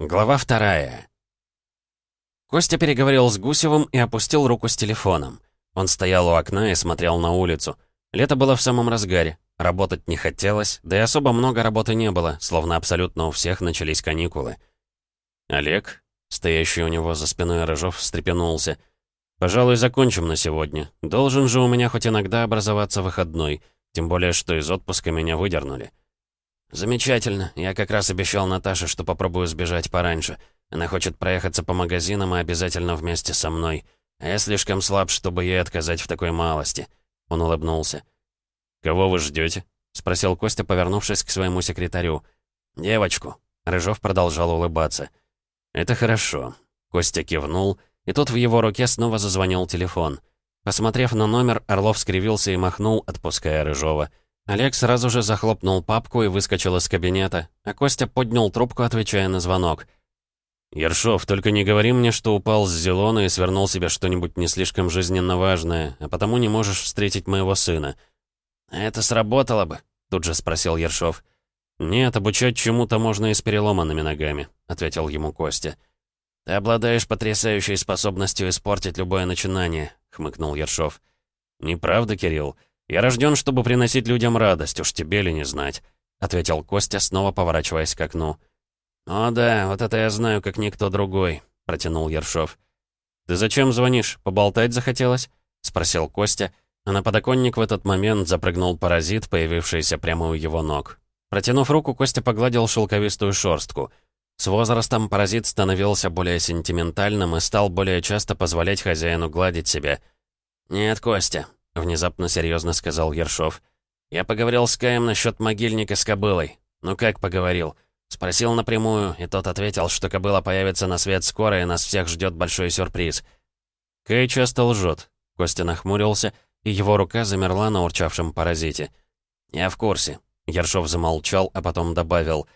Глава вторая. Костя переговорил с Гусевым и опустил руку с телефоном. Он стоял у окна и смотрел на улицу. Лето было в самом разгаре. Работать не хотелось, да и особо много работы не было, словно абсолютно у всех начались каникулы. Олег, стоящий у него за спиной Рыжов, встрепенулся. «Пожалуй, закончим на сегодня. Должен же у меня хоть иногда образоваться выходной, тем более, что из отпуска меня выдернули». «Замечательно. Я как раз обещал Наташе, что попробую сбежать пораньше. Она хочет проехаться по магазинам и обязательно вместе со мной. А я слишком слаб, чтобы ей отказать в такой малости». Он улыбнулся. «Кого вы ждете? спросил Костя, повернувшись к своему секретарю. «Девочку». Рыжов продолжал улыбаться. «Это хорошо». Костя кивнул, и тут в его руке снова зазвонил телефон. Посмотрев на номер, Орлов скривился и махнул, отпуская Рыжова. Олег сразу же захлопнул папку и выскочил из кабинета, а Костя поднял трубку, отвечая на звонок. «Ершов, только не говори мне, что упал с Зелона и свернул себе что-нибудь не слишком жизненно важное, а потому не можешь встретить моего сына». «Это сработало бы?» — тут же спросил Ершов. «Нет, обучать чему-то можно и с переломанными ногами», — ответил ему Костя. «Ты обладаешь потрясающей способностью испортить любое начинание», — хмыкнул Ершов. «Неправда, Кирилл. «Я рожден, чтобы приносить людям радость, уж тебе ли не знать», — ответил Костя, снова поворачиваясь к окну. «О да, вот это я знаю, как никто другой», — протянул Ершов. «Ты зачем звонишь? Поболтать захотелось?» — спросил Костя, а на подоконник в этот момент запрыгнул паразит, появившийся прямо у его ног. Протянув руку, Костя погладил шелковистую шорстку. С возрастом паразит становился более сентиментальным и стал более часто позволять хозяину гладить себя. «Нет, Костя, — внезапно серьезно сказал Ершов. «Я поговорил с Каем насчет могильника с кобылой. Ну как поговорил?» Спросил напрямую, и тот ответил, что кобыла появится на свет скоро, и нас всех ждет большой сюрприз. Кай часто лжет. Костя нахмурился, и его рука замерла на урчавшем паразите. «Я в курсе». Ершов замолчал, а потом добавил.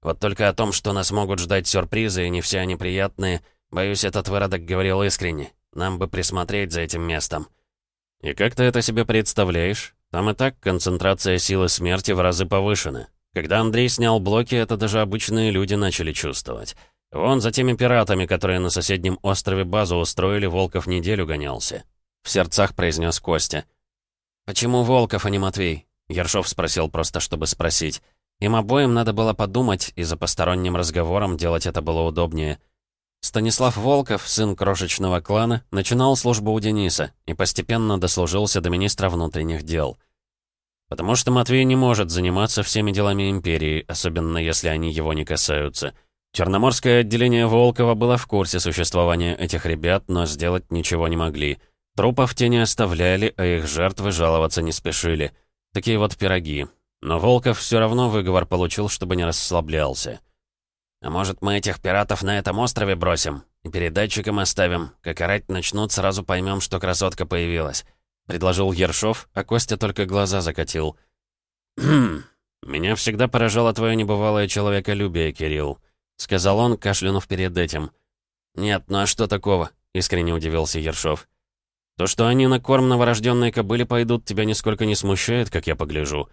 «Вот только о том, что нас могут ждать сюрпризы, и не все они приятные, боюсь, этот выродок говорил искренне. Нам бы присмотреть за этим местом». «И как ты это себе представляешь? Там и так концентрация силы смерти в разы повышена. Когда Андрей снял блоки, это даже обычные люди начали чувствовать. Вон за теми пиратами, которые на соседнем острове базу устроили, Волков неделю гонялся». В сердцах произнес Костя. «Почему Волков, а не Матвей?» Ершов спросил просто, чтобы спросить. Им обоим надо было подумать, и за посторонним разговором делать это было удобнее. Станислав Волков, сын крошечного клана, начинал службу у Дениса и постепенно дослужился до министра внутренних дел. Потому что Матвей не может заниматься всеми делами империи, особенно если они его не касаются. Черноморское отделение Волкова было в курсе существования этих ребят, но сделать ничего не могли. Трупов те не оставляли, а их жертвы жаловаться не спешили. Такие вот пироги. Но Волков все равно выговор получил, чтобы не расслаблялся. «А может, мы этих пиратов на этом острове бросим? И передатчиком оставим? Как орать начнут, сразу поймем, что красотка появилась», — предложил Ершов, а Костя только глаза закатил. «Хм, меня всегда поражало твое небывалое человеколюбие, Кирилл», — сказал он, кашлянув перед этим. «Нет, ну а что такого?» — искренне удивился Ершов. «То, что они на корм новорожденной кобыле пойдут, тебя нисколько не смущает, как я погляжу».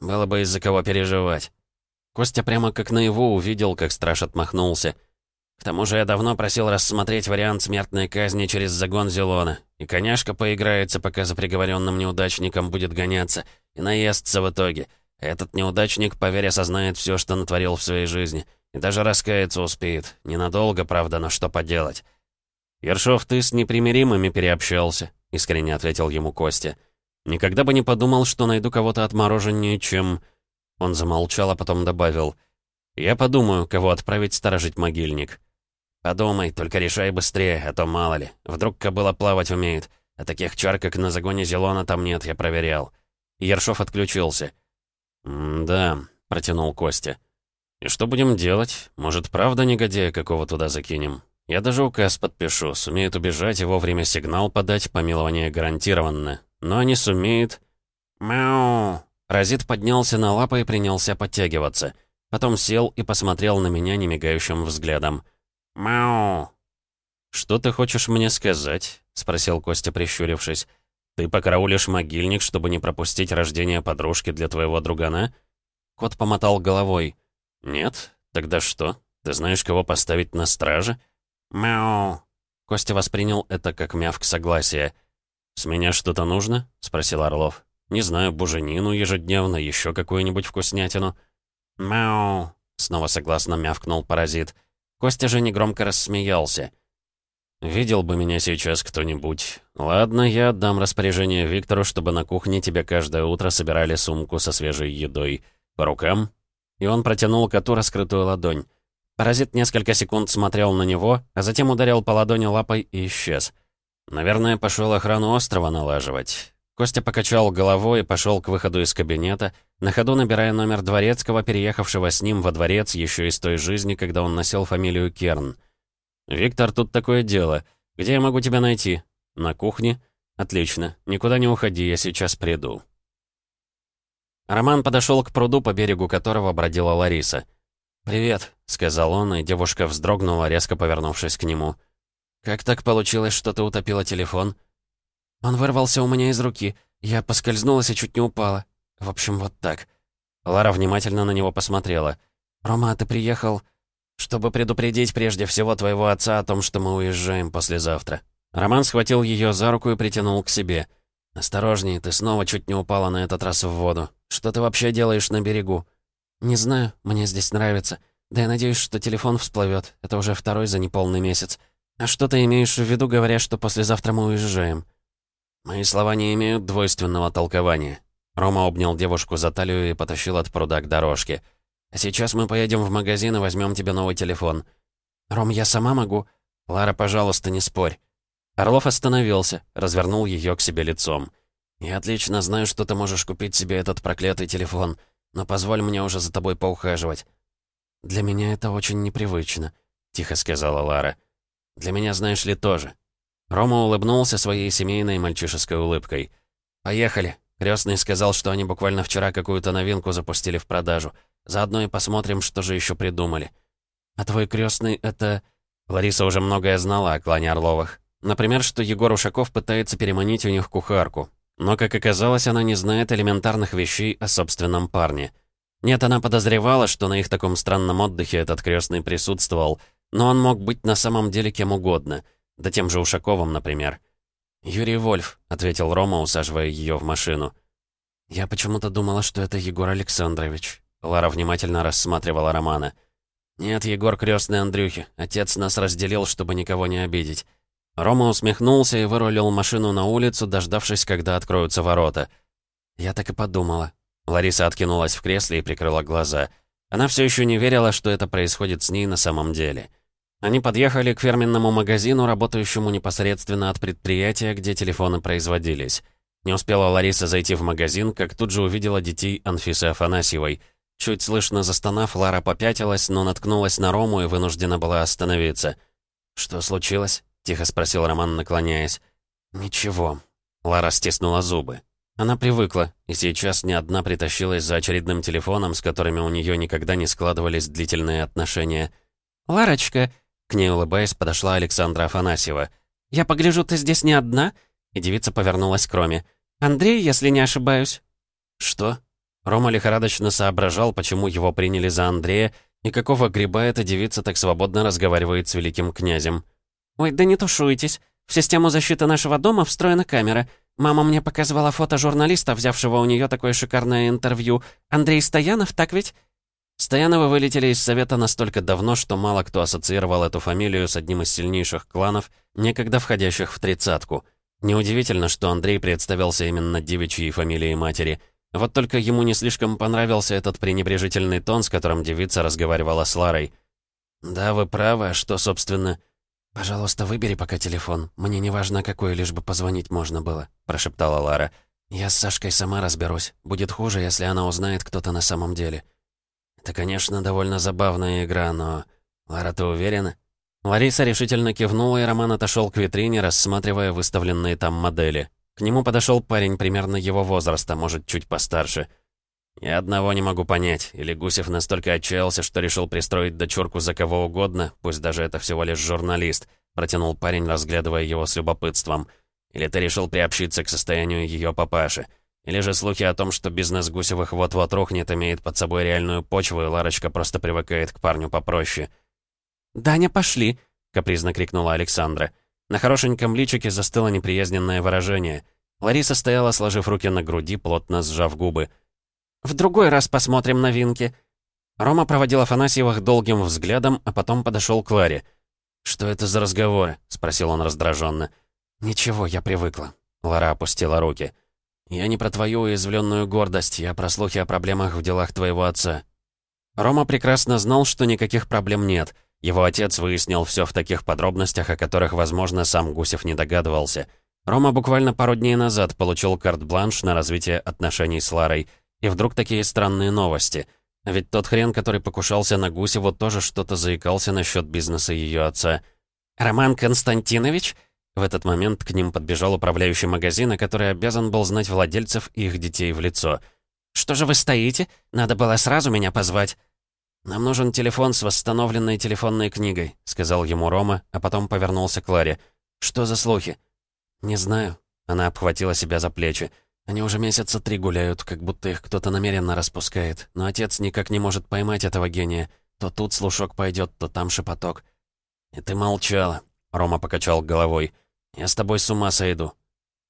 «Было бы из-за кого переживать». Костя прямо как на его увидел, как страж отмахнулся. К тому же я давно просил рассмотреть вариант смертной казни через загон Зелона. И коняшка поиграется, пока за приговоренным неудачником будет гоняться, и наестся в итоге. Этот неудачник, поверь, осознает все, что натворил в своей жизни. И даже раскаяться успеет. Ненадолго, правда, но что поделать. «Ершов, ты с непримиримыми переобщался», — искренне ответил ему Костя. «Никогда бы не подумал, что найду кого-то отмороженнее, чем...» Он замолчал, а потом добавил. «Я подумаю, кого отправить сторожить могильник». «Подумай, только решай быстрее, а то мало ли. Вдруг кобыла плавать умеет. А таких чар, как на загоне Зелона, там нет, я проверял». Ершов отключился. «Да», — протянул Костя. «И что будем делать? Может, правда негодяя какого туда закинем? Я даже указ подпишу, сумеет убежать и вовремя сигнал подать, помилование гарантированно. Но не сумеет...» «Мяу!» Разит поднялся на лапы и принялся подтягиваться. Потом сел и посмотрел на меня немигающим взглядом. «Мяу!» «Что ты хочешь мне сказать?» — спросил Костя, прищурившись. «Ты покараулишь могильник, чтобы не пропустить рождение подружки для твоего другана?» Кот помотал головой. «Нет? Тогда что? Ты знаешь, кого поставить на страже?» «Мяу!» Костя воспринял это как мявк согласия. «С меня что-то нужно?» — спросил Орлов. «Не знаю, буженину ежедневно, еще какую-нибудь вкуснятину». «Мяу!» — снова согласно мявкнул паразит. Костя же негромко рассмеялся. «Видел бы меня сейчас кто-нибудь. Ладно, я отдам распоряжение Виктору, чтобы на кухне тебе каждое утро собирали сумку со свежей едой. По рукам?» И он протянул коту раскрытую ладонь. Паразит несколько секунд смотрел на него, а затем ударил по ладони лапой и исчез. Наверное, пошел охрану острова налаживать. Костя покачал головой и пошел к выходу из кабинета, на ходу набирая номер дворецкого, переехавшего с ним во дворец еще из той жизни, когда он носил фамилию Керн. «Виктор, тут такое дело. Где я могу тебя найти? На кухне? Отлично. Никуда не уходи, я сейчас приду». Роман подошел к пруду, по берегу которого бродила Лариса. «Привет», — сказал он, и девушка вздрогнула, резко повернувшись к нему. «Как так получилось, что ты утопила телефон?» «Он вырвался у меня из руки. Я поскользнулась и чуть не упала. В общем, вот так». Лара внимательно на него посмотрела. «Рома, ты приехал, чтобы предупредить прежде всего твоего отца о том, что мы уезжаем послезавтра». Роман схватил ее за руку и притянул к себе. «Осторожней, ты снова чуть не упала на этот раз в воду. Что ты вообще делаешь на берегу?» «Не знаю, мне здесь нравится. Да я надеюсь, что телефон всплывет. Это уже второй за неполный месяц. А что ты имеешь в виду, говоря, что послезавтра мы уезжаем?» «Мои слова не имеют двойственного толкования». Рома обнял девушку за талию и потащил от пруда к дорожке. «А сейчас мы поедем в магазин и возьмем тебе новый телефон». «Ром, я сама могу?» «Лара, пожалуйста, не спорь». Орлов остановился, развернул ее к себе лицом. «Я отлично знаю, что ты можешь купить себе этот проклятый телефон, но позволь мне уже за тобой поухаживать». «Для меня это очень непривычно», — тихо сказала Лара. «Для меня, знаешь ли, тоже». Рома улыбнулся своей семейной мальчишеской улыбкой. «Поехали». Крестный сказал, что они буквально вчера какую-то новинку запустили в продажу. Заодно и посмотрим, что же еще придумали. «А твой крестный это...» Лариса уже многое знала о клане Орловых. Например, что Егор Ушаков пытается переманить у них кухарку. Но, как оказалось, она не знает элементарных вещей о собственном парне. Нет, она подозревала, что на их таком странном отдыхе этот крестный присутствовал, но он мог быть на самом деле кем угодно, да тем же Ушаковым, например. «Юрий Вольф», — ответил Рома, усаживая ее в машину. «Я почему-то думала, что это Егор Александрович». Лара внимательно рассматривала Романа. «Нет, Егор крестный Андрюхи. Отец нас разделил, чтобы никого не обидеть». Рома усмехнулся и вырулил машину на улицу, дождавшись, когда откроются ворота. «Я так и подумала». Лариса откинулась в кресле и прикрыла глаза. Она все еще не верила, что это происходит с ней на самом деле. Они подъехали к фирменному магазину, работающему непосредственно от предприятия, где телефоны производились. Не успела Лариса зайти в магазин, как тут же увидела детей Анфисы Афанасьевой. Чуть слышно застонав, Лара попятилась, но наткнулась на Рому и вынуждена была остановиться. «Что случилось?» — тихо спросил Роман, наклоняясь. «Ничего». Лара стиснула зубы. Она привыкла, и сейчас не одна притащилась за очередным телефоном, с которыми у нее никогда не складывались длительные отношения. «Ларочка!» К ней, улыбаясь, подошла Александра Афанасьева. «Я погляжу, ты здесь не одна?» И девица повернулась к Роме. «Андрей, если не ошибаюсь». «Что?» Рома лихорадочно соображал, почему его приняли за Андрея, и какого гриба эта девица так свободно разговаривает с великим князем. «Ой, да не тушуйтесь. В систему защиты нашего дома встроена камера. Мама мне показывала фото журналиста, взявшего у нее такое шикарное интервью. Андрей Стоянов, так ведь?» Стояновы вылетели из Совета настолько давно, что мало кто ассоциировал эту фамилию с одним из сильнейших кланов, некогда входящих в тридцатку. Неудивительно, что Андрей представился именно девичьей фамилией матери. Вот только ему не слишком понравился этот пренебрежительный тон, с которым девица разговаривала с Ларой. «Да, вы правы, а что, собственно...» «Пожалуйста, выбери пока телефон. Мне не важно, какой, лишь бы позвонить можно было», — прошептала Лара. «Я с Сашкой сама разберусь. Будет хуже, если она узнает, кто то на самом деле». «Это, конечно, довольно забавная игра, но... Лара, ты уверена?» Лариса решительно кивнула, и Роман отошел к витрине, рассматривая выставленные там модели. К нему подошел парень примерно его возраста, может, чуть постарше. «Я одного не могу понять. Или Гусев настолько отчаялся, что решил пристроить дочурку за кого угодно, пусть даже это всего лишь журналист», протянул парень, разглядывая его с любопытством. «Или ты решил приобщиться к состоянию ее папаши. Или же слухи о том, что бизнес Гусевых вот-вот рухнет, имеет под собой реальную почву, и Ларочка просто привыкает к парню попроще. «Даня, пошли!» — капризно крикнула Александра. На хорошеньком личике застыло неприязненное выражение. Лариса стояла, сложив руки на груди, плотно сжав губы. «В другой раз посмотрим новинки». Рома проводил Афанасьевых долгим взглядом, а потом подошел к Ларе. «Что это за разговоры?» — спросил он раздраженно. «Ничего, я привыкла». Лара опустила руки. «Я не про твою уязвленную гордость, я про слухи о проблемах в делах твоего отца». Рома прекрасно знал, что никаких проблем нет — его отец выяснил все в таких подробностях, о которых, возможно, сам Гусев не догадывался. Рома буквально пару дней назад получил карт-бланш на развитие отношений с Ларой. И вдруг такие странные новости. Ведь тот хрен, который покушался на Гусеву, тоже что-то заикался насчет бизнеса ее отца. «Роман Константинович?» В этот момент к ним подбежал управляющий магазина, который обязан был знать владельцев и их детей в лицо. «Что же вы стоите? Надо было сразу меня позвать». «Нам нужен телефон с восстановленной телефонной книгой», — сказал ему Рома, а потом повернулся к Ларе. «Что за слухи?» «Не знаю». Она обхватила себя за плечи. «Они уже месяца три гуляют, как будто их кто-то намеренно распускает. Но отец никак не может поймать этого гения. То тут слушок пойдет, то там шепоток». «И ты молчала», — Рома покачал головой. «Я с тобой с ума сойду».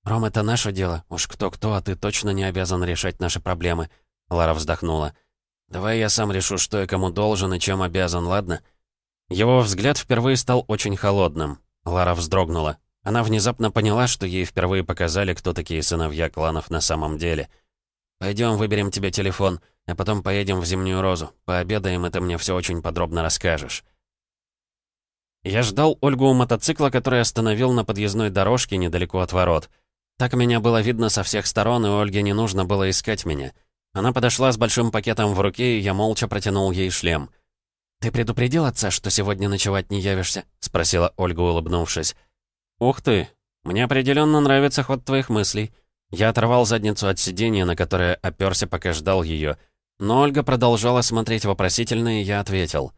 «Ром, это наше дело. Уж кто-кто, а ты точно не обязан решать наши проблемы». Лара вздохнула. «Давай я сам решу, что я кому должен и чем обязан, ладно?» Его взгляд впервые стал очень холодным. Лара вздрогнула. Она внезапно поняла, что ей впервые показали, кто такие сыновья кланов на самом деле. «Пойдем, выберем тебе телефон, а потом поедем в Зимнюю Розу. Пообедаем, и ты мне все очень подробно расскажешь». Я ждал Ольгу у мотоцикла, который остановил на подъездной дорожке недалеко от ворот. Так меня было видно со всех сторон, и Ольге не нужно было искать меня. Она подошла с большим пакетом в руке, и я молча протянул ей шлем. «Ты предупредил отца, что сегодня ночевать не явишься?» — спросила Ольга, улыбнувшись. «Ух ты! Мне определенно нравится ход твоих мыслей». Я оторвал задницу от сиденья, на которое оперся, пока ждал ее. Но Ольга продолжала смотреть вопросительно, и я ответил.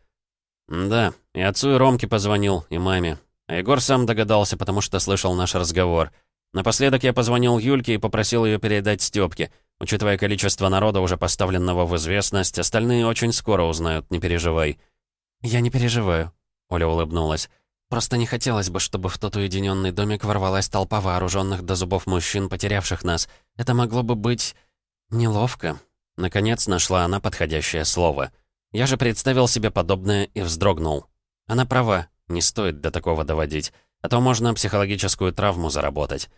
«Да, и отцу и Ромке позвонил, и маме. А Егор сам догадался, потому что слышал наш разговор. Напоследок я позвонил Юльке и попросил ее передать Стёпке. Учитывая количество народа, уже поставленного в известность, остальные очень скоро узнают, не переживай». «Я не переживаю», — Оля улыбнулась. «Просто не хотелось бы, чтобы в тот уединенный домик ворвалась толпа вооруженных до зубов мужчин, потерявших нас. Это могло бы быть... неловко». Наконец нашла она подходящее слово. Я же представил себе подобное и вздрогнул. Она права, не стоит до такого доводить, а то можно психологическую травму заработать.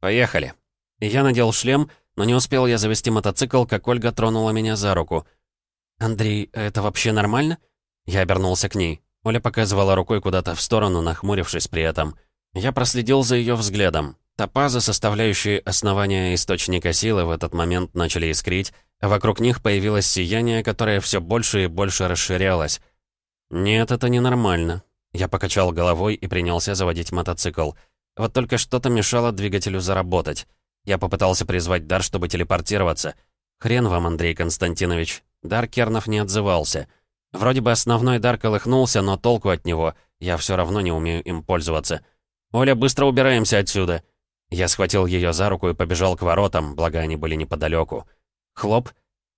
«Поехали». Я надел шлем, но не успел я завести мотоцикл, как Ольга тронула меня за руку. «Андрей, это вообще нормально?» Я обернулся к ней. Оля показывала рукой куда-то в сторону, нахмурившись при этом. Я проследил за ее взглядом. Топазы, составляющие основание источника силы, в этот момент начали искрить, а вокруг них появилось сияние, которое все больше и больше расширялось. «Нет, это ненормально». Я покачал головой и принялся заводить мотоцикл. Вот только что-то мешало двигателю заработать. Я попытался призвать дар, чтобы телепортироваться. Хрен вам, Андрей Константинович. Дар Кернов не отзывался. Вроде бы основной дар колыхнулся, но толку от него. Я все равно не умею им пользоваться. «Оля, быстро убираемся отсюда!» Я схватил ее за руку и побежал к воротам, благо они были неподалеку. Хлоп.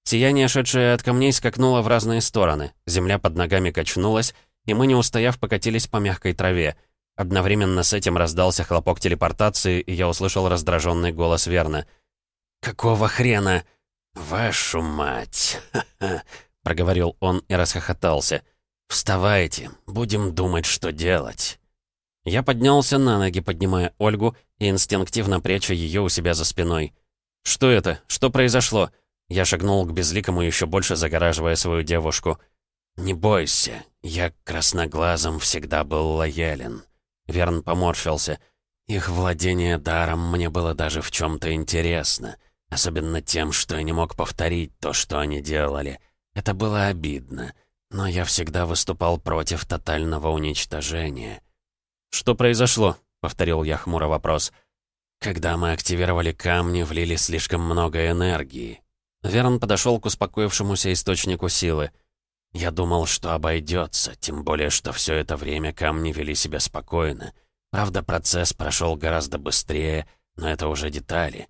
Сияние, шедшее от камней, скакнуло в разные стороны. Земля под ногами качнулась, и мы, не устояв, покатились по мягкой траве. Одновременно с этим раздался хлопок телепортации, и я услышал раздраженный голос Верна. «Какого хрена?» «Вашу мать!» — проговорил он и расхохотался. «Вставайте, будем думать, что делать». Я поднялся на ноги, поднимая Ольгу и инстинктивно пряча ее у себя за спиной. «Что это? Что произошло?» Я шагнул к безликому, еще больше загораживая свою девушку. «Не бойся, я красноглазом всегда был лоялен». Верн поморщился. Их владение даром мне было даже в чем-то интересно. Особенно тем, что я не мог повторить то, что они делали. Это было обидно. Но я всегда выступал против тотального уничтожения. «Что произошло?» — повторил я хмуро вопрос. «Когда мы активировали камни, влили слишком много энергии». Верн подошел к успокоившемуся источнику силы. Я думал, что обойдется, тем более, что все это время камни вели себя спокойно. Правда, процесс прошел гораздо быстрее, но это уже детали.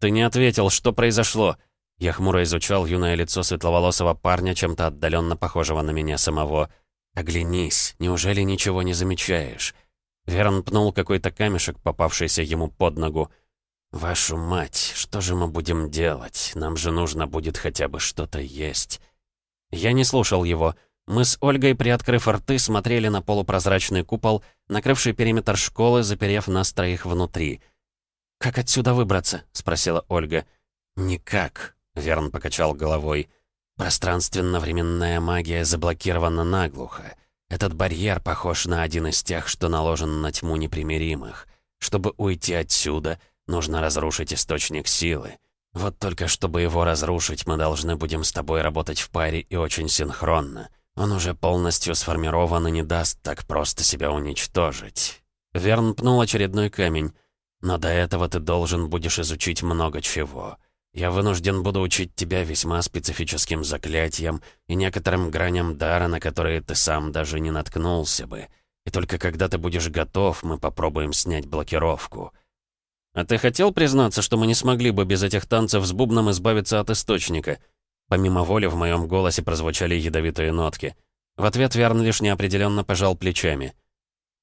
«Ты не ответил, что произошло?» Я хмуро изучал юное лицо светловолосого парня, чем-то отдаленно похожего на меня самого. Оглянись, неужели ничего не замечаешь?» Верн пнул какой-то камешек, попавшийся ему под ногу. «Вашу мать, что же мы будем делать? Нам же нужно будет хотя бы что-то есть». Я не слушал его. Мы с Ольгой, приоткрыв рты, смотрели на полупрозрачный купол, накрывший периметр школы, заперев нас троих внутри. «Как отсюда выбраться?» — спросила Ольга. «Никак», — Верн покачал головой. «Пространственно-временная магия заблокирована наглухо. Этот барьер похож на один из тех, что наложен на тьму непримиримых. Чтобы уйти отсюда, нужно разрушить источник силы. Вот только чтобы его разрушить, мы должны будем с тобой работать в паре и очень синхронно. Он уже полностью сформирован и не даст так просто себя уничтожить. Верн пнул очередной камень. Но до этого ты должен будешь изучить много чего. Я вынужден буду учить тебя весьма специфическим заклятиям и некоторым граням дара, на которые ты сам даже не наткнулся бы. И только когда ты будешь готов, мы попробуем снять блокировку. А ты хотел признаться, что мы не смогли бы без этих танцев с бубном избавиться от источника? Помимо воли в моем голосе прозвучали ядовитые нотки. В ответ Верн лишь неопределенно пожал плечами.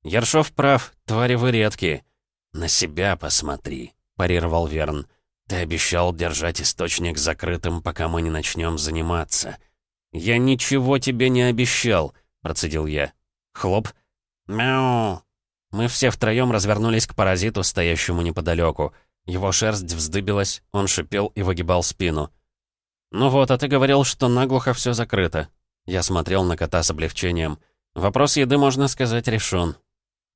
«Ершов прав, твари вы редкие». «На себя посмотри», — парировал Верн. «Ты обещал держать источник закрытым, пока мы не начнем заниматься». «Я ничего тебе не обещал», — процедил я. «Хлоп». «Мяу». Мы все втроем развернулись к паразиту, стоящему неподалеку. Его шерсть вздыбилась, он шипел и выгибал спину. «Ну вот, а ты говорил, что наглухо все закрыто». Я смотрел на кота с облегчением. Вопрос еды, можно сказать, решен.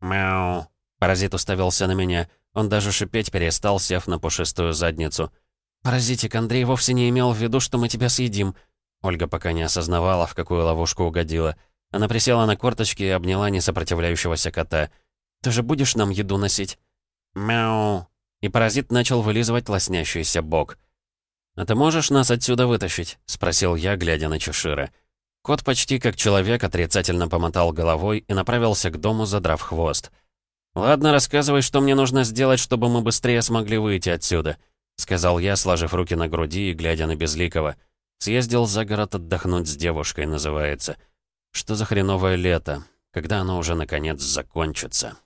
«Мяу». Паразит уставился на меня. Он даже шипеть перестал, сев на пушистую задницу. «Паразитик, Андрей вовсе не имел в виду, что мы тебя съедим». Ольга пока не осознавала, в какую ловушку угодила. Она присела на корточки и обняла несопротивляющегося кота. «Ты же будешь нам еду носить?» «Мяу!» И паразит начал вылизывать лоснящийся бок. «А ты можешь нас отсюда вытащить?» — спросил я, глядя на Чешира. Кот почти как человек отрицательно помотал головой и направился к дому, задрав хвост. «Ладно, рассказывай, что мне нужно сделать, чтобы мы быстрее смогли выйти отсюда», — сказал я, сложив руки на груди и глядя на Безликого. «Съездил за город отдохнуть с девушкой, называется. Что за хреновое лето? Когда оно уже, наконец, закончится?»